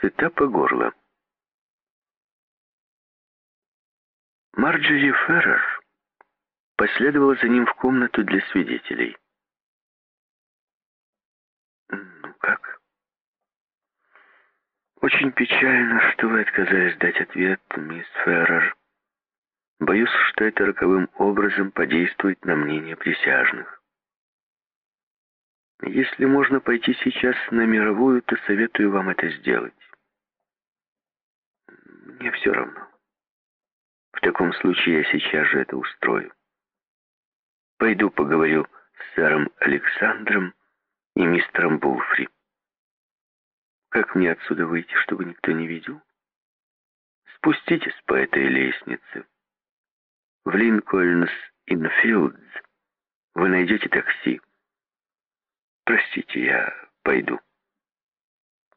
сыта по горло. Марджери Феррер последовала за ним в комнату для свидетелей. «Ну как?» «Очень печально, что вы отказались дать ответ, мисс Феррер. Боюсь, что это роковым образом подействует на мнение присяжных. Если можно пойти сейчас на мировую, то советую вам это сделать. Мне все равно. В таком случае я сейчас же это устрою. Пойду поговорю с сэром Александром и мистером Булфри. Как мне отсюда выйти, чтобы никто не видел? Спуститесь по этой лестнице. В Линкольнс-Инфилдс вы найдете такси. Простите, я пойду.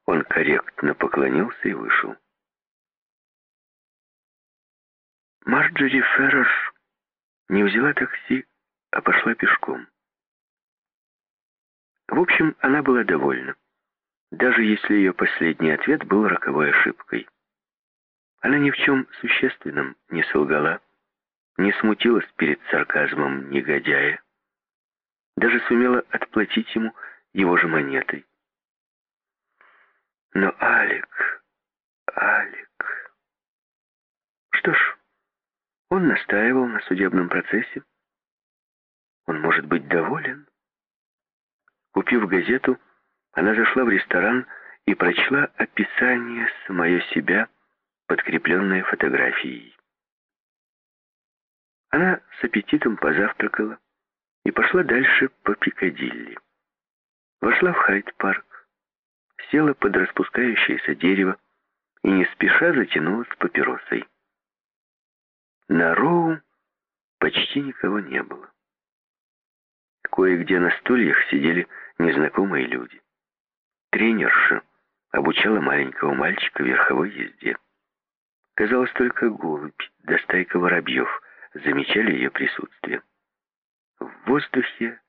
Он корректно поклонился и вышел. Марджори Феррер не взяла такси, а пошла пешком. В общем, она была довольна, даже если ее последний ответ был роковой ошибкой. Она ни в чем существенном не солгала, не смутилась перед сарказмом негодяя, даже сумела отплатить ему его же монетой. Но Алик, Алик... Что ж, он настаивал на судебном процессе. Он может быть доволен. Купив газету, она зашла в ресторан и прочла описание самое себя, подкрепленное фотографией. Она с аппетитом позавтракала и пошла дальше по Пикадилли. Вошла в Хайт-парк, села под распускающееся дерево и не спеша затянулась папиросой. На Роу почти никого не было. Кое-где на стульях сидели незнакомые люди. Тренерша обучала маленького мальчика верховой езде. Казалось, только голубь да стайка воробьев замечали ее присутствие. В воздухе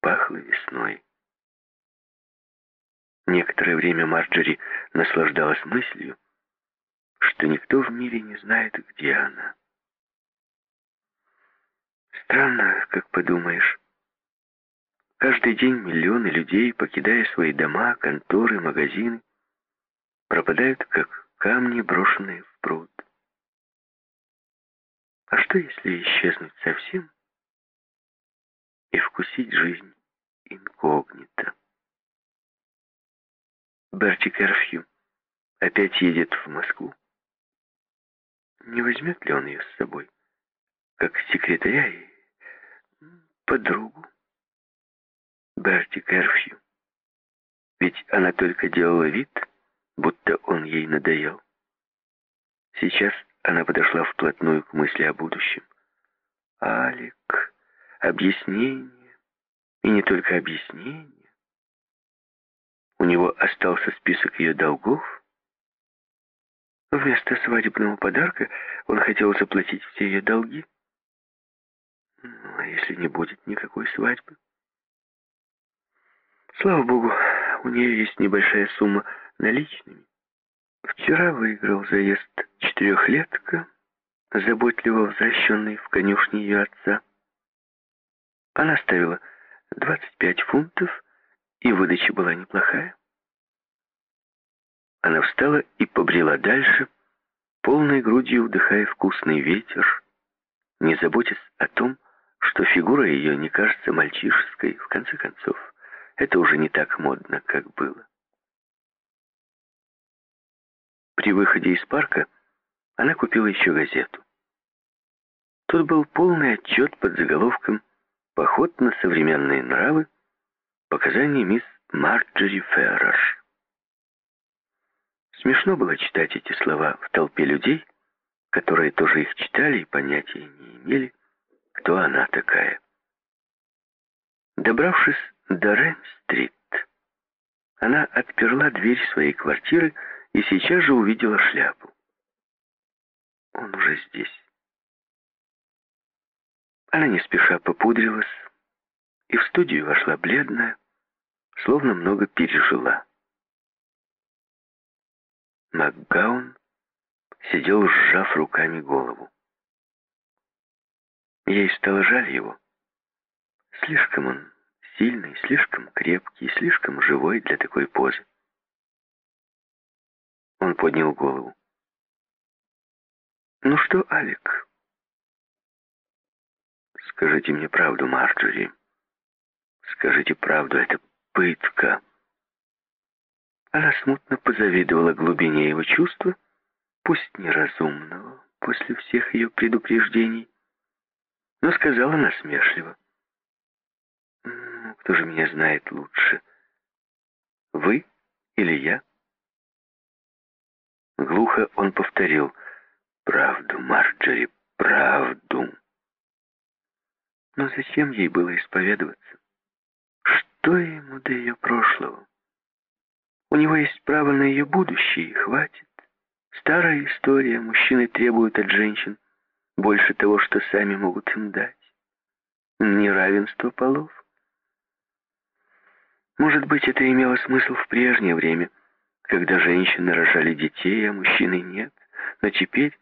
пахло весной. Некоторое время Марджери наслаждалась мыслью, что никто в мире не знает, где она. Странно, как подумаешь. Каждый день миллионы людей, покидая свои дома, конторы, магазины, пропадают, как камни, брошенные в пруд. А что, если исчезнуть совсем и вкусить жизнь инкогнито? Берти Керфью опять едет в Москву. Не возьмет ли он ее с собой, как секретаря и подругу. Берти Керфью. Ведь она только делала вид, будто он ей надоел. Сейчас она подошла вплотную к мысли о будущем. Алик, объяснение, и не только объяснение. У него остался список ее долгов. Вместо свадебного подарка он хотел заплатить все ее долги. А если не будет никакой свадьбы? Слава богу, у нее есть небольшая сумма наличными. Вчера выиграл заезд четырехлетка, заботливо возвращенный в конюшне ее отца. Она ставила 25 фунтов, и выдача была неплохая. Она встала и побрела дальше, полной грудью вдыхая вкусный ветер, не заботясь о том, что фигура ее не кажется мальчишеской, в конце концов, это уже не так модно, как было. При выходе из парка она купила еще газету. Тут был полный отчет под заголовком «Поход на современные нравы. Показания мисс Марджери Феррер». Смешно было читать эти слова в толпе людей, которые тоже их читали и понятия не имели, кто она такая. Добравшись до Рейн-стрит, она отперла дверь своей квартиры и сейчас же увидела шляпу. Он уже здесь. Она не спеша попудрилась и в студию вошла бледная, словно много пережила. Макгаун сидел, сжав руками голову. Ей стало жаль его. Слишком он сильный, слишком крепкий, слишком живой для такой позы. Он поднял голову. «Ну что, Алик?» «Скажите мне правду, Марджори. Скажите правду, это пытка». Она смутно позавидовала глубине его чувства, пусть неразумного, после всех ее предупреждений, но сказала насмешливо. «Ну, «Кто же меня знает лучше, вы или я?» Глухо он повторил «Правду, Марджори, правду». Но зачем ей было исповедоваться? Что ему до ее прошлого? У него есть право на ее будущее, хватит. Старая история, мужчины требуют от женщин больше того, что сами могут им дать. Неравенство полов. Может быть, это имело смысл в прежнее время, когда женщины рожали детей, а мужчины нет. Но теперь,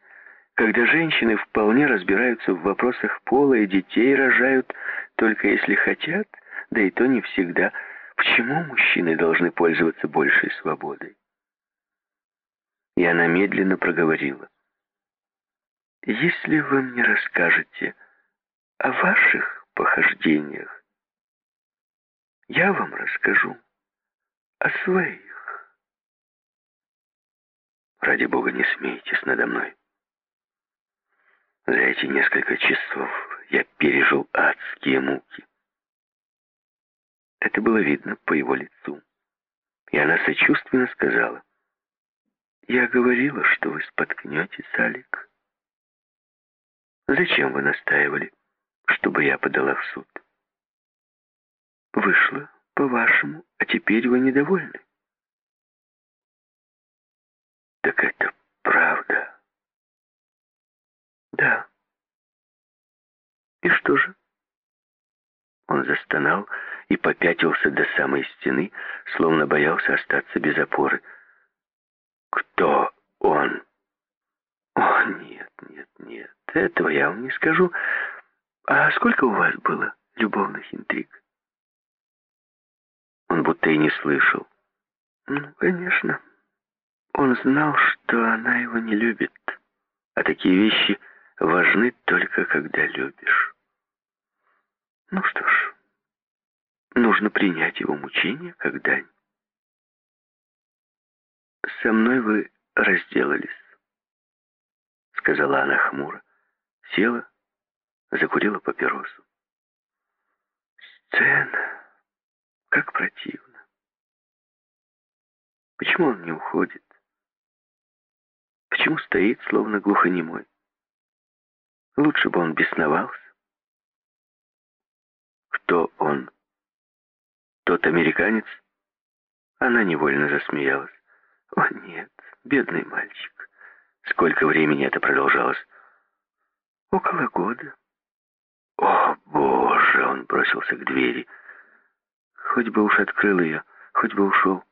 когда женщины вполне разбираются в вопросах пола и детей рожают только если хотят, да и то не всегда – Почему мужчины должны пользоваться большей свободой? И она медленно проговорила. Если вы мне расскажете о ваших похождениях, я вам расскажу о своих. Ради Бога, не смейтесь надо мной. За эти несколько часов я пережил адские муки. Это было видно по его лицу. И она сочувственно сказала, «Я говорила, что вы споткнетесь, Алик. Зачем вы настаивали, чтобы я подала в суд? Вышло, по-вашему, а теперь вы недовольны. Так это правда. Да. И что же? Он застонал и попятился до самой стены, словно боялся остаться без опоры. «Кто он?» «О, нет, нет, нет, этого я вам не скажу. А сколько у вас было любовных интриг?» Он будто и не слышал. «Ну, конечно. Он знал, что она его не любит, а такие вещи важны только когда любишь». Ну что ж, нужно принять его мучение как дань. «Со мной вы разделались», — сказала она хмуро. Села, закурила папиросу. «Сцена, как противно. Почему он не уходит? Почему стоит, словно глухонемой? Лучше бы он бесновался. Кто он? Тот американец? Она невольно засмеялась. О, нет, бедный мальчик. Сколько времени это продолжалось? Около года. О, боже, он бросился к двери. Хоть бы уж открыл ее, хоть бы ушел.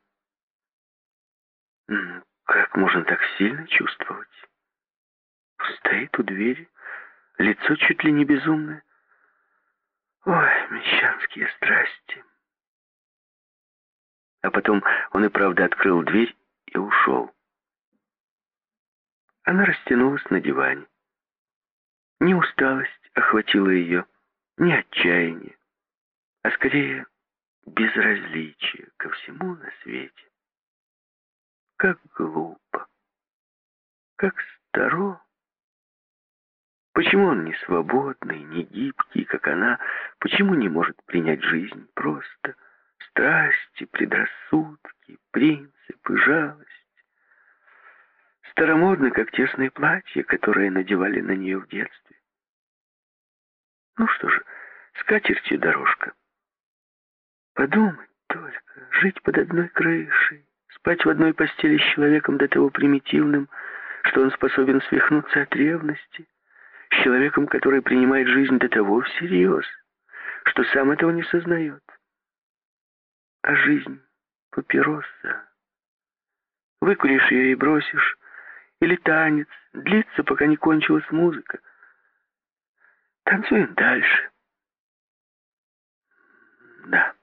Как можно так сильно чувствовать? Стоит у двери, лицо чуть ли не безумное. Ой, мещанские страсти. А потом он и правда открыл дверь и ушел. Она растянулась на диване. Не усталость охватила ее, не отчаяние, а скорее безразличие ко всему на свете. Как глупо, как старо. Почему он не свободный, не гибкий, как она? Почему не может принять жизнь просто? Страсти, предрассудки, принципы, жалость. Старомодно, как тесные платья, которые надевали на нее в детстве. Ну что же, скатертью дорожка. Подумать только, жить под одной крышей, спать в одной постели с человеком до того примитивным, что он способен свихнуться от ревности, с человеком, который принимает жизнь до того всерьез, что сам этого не сознает. А жизнь папироса Выкуришь ее и бросишь. Или танец. Длится, пока не кончилась музыка. Танцуем дальше. Да,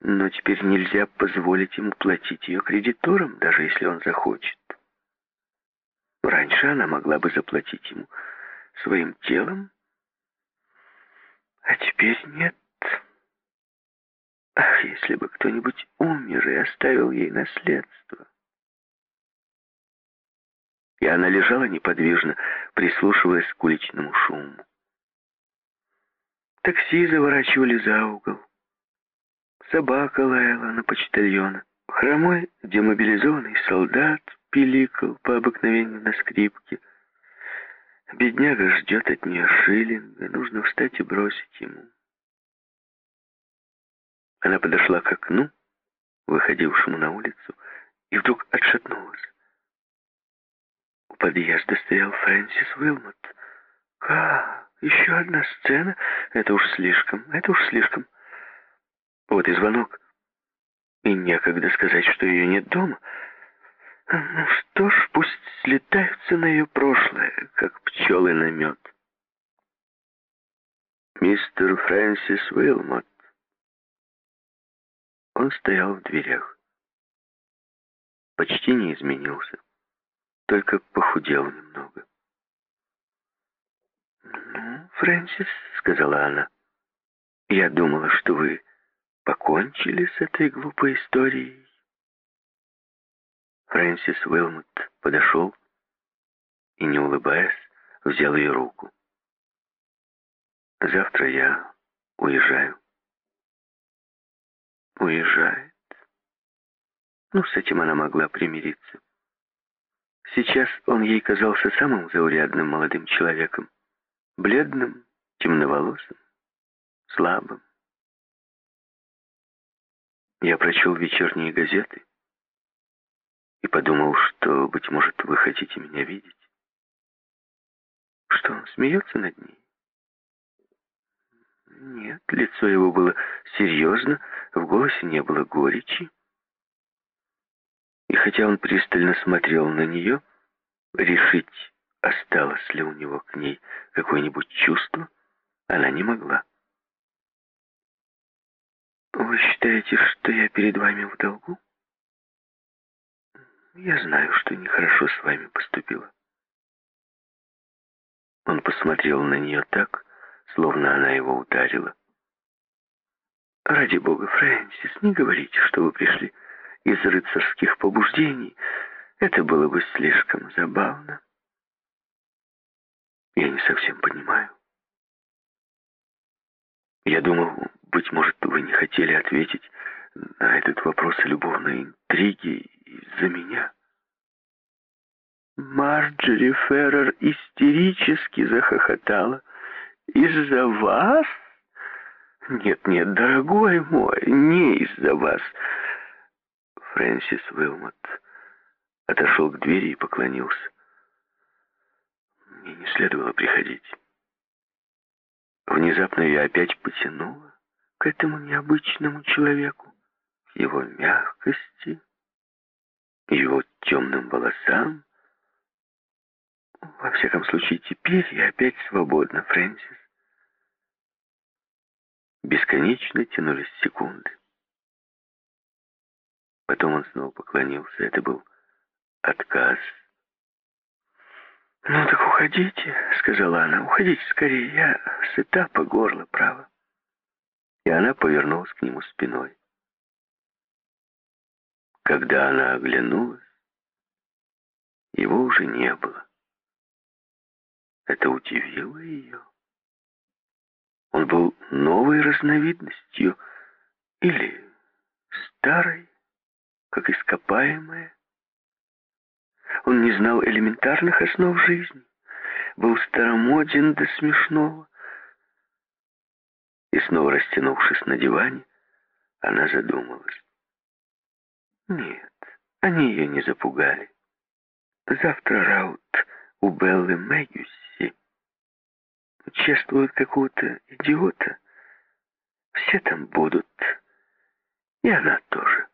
но теперь нельзя позволить ему платить ее кредиторам, даже если он захочет. Раньше она могла бы заплатить ему своим телом, а теперь нет. Ах, если бы кто-нибудь умер и оставил ей наследство. И она лежала неподвижно, прислушиваясь к уличному шуму. Такси заворачивали за угол. Собака лаяла на почтальона. Хромой демобилизованный солдат пиликал по обыкновению на скрипке. Бедняга ждет от нее шиллинг, и нужно встать и бросить ему. Она подошла к окну, выходившему на улицу, и вдруг отшатнулась. У подъезда стоял Фрэнсис Уилмот. «Как? Еще одна сцена? Это уж слишком, это уж слишком». Вот и звонок. И некогда сказать, что ее нет дома. Ну что ж, пусть слетаются на ее прошлое, как пчелы на мед. Мистер Фрэнсис Уилмот. Он стоял в дверях. Почти не изменился, только похудел немного. «Ну, Фрэнсис», — сказала она, — «я думала, что вы покончили с этой глупой историей. Фрэнсис Уилмот подошел и, не улыбаясь, взял ее руку. «Завтра я уезжаю». «Уезжает?» Ну, с этим она могла примириться. Сейчас он ей казался самым заурядным молодым человеком. Бледным, темноволосым, слабым. Я прочел вечерние газеты и подумал, что, быть может, вы хотите меня видеть. Что, он смеется над ней? Нет, лицо его было серьезно, в голосе не было горечи. И хотя он пристально смотрел на нее, решить, осталось ли у него к ней какое-нибудь чувство, она не могла. Вы считаете, что я перед вами в долгу? Я знаю, что нехорошо с вами поступила. Он посмотрел на нее так, словно она его ударила. Ради бога, Фрэнсис, не говорите, что вы пришли из рыцарских побуждений. Это было бы слишком забавно. Я не совсем понимаю. Я думал, быть может, вы не хотели ответить на этот вопрос о любовной интриге из-за меня. Марджери Феррер истерически захохотала. «Из-за вас?» «Нет, нет, дорогой мой, не из-за вас». Фрэнсис Уилмот отошел к двери и поклонился. Мне не следовало приходить. Внезапно я опять потянула к этому необычному человеку, его мягкости, его темным волосам. Во всяком случае, теперь я опять свободна, Фрэнсис. Бесконечно тянулись секунды. Потом он снова поклонился. Это был отказ. «Ну так уходите», — сказала она. «Уходите скорее, я сыта по горло, право» и она повернулась к нему спиной. Когда она оглянулась, его уже не было. Это удивило ее. Он был новой разновидностью или старой, как ископаемая. Он не знал элементарных основ жизни, был старомоден до смешного, и снова растянувшись на диване, она задумалась. Нет, они ее не запугали. Завтра раут у Беллы Мэгюси. Чествуют какого-то идиота. Все там будут. И она тоже.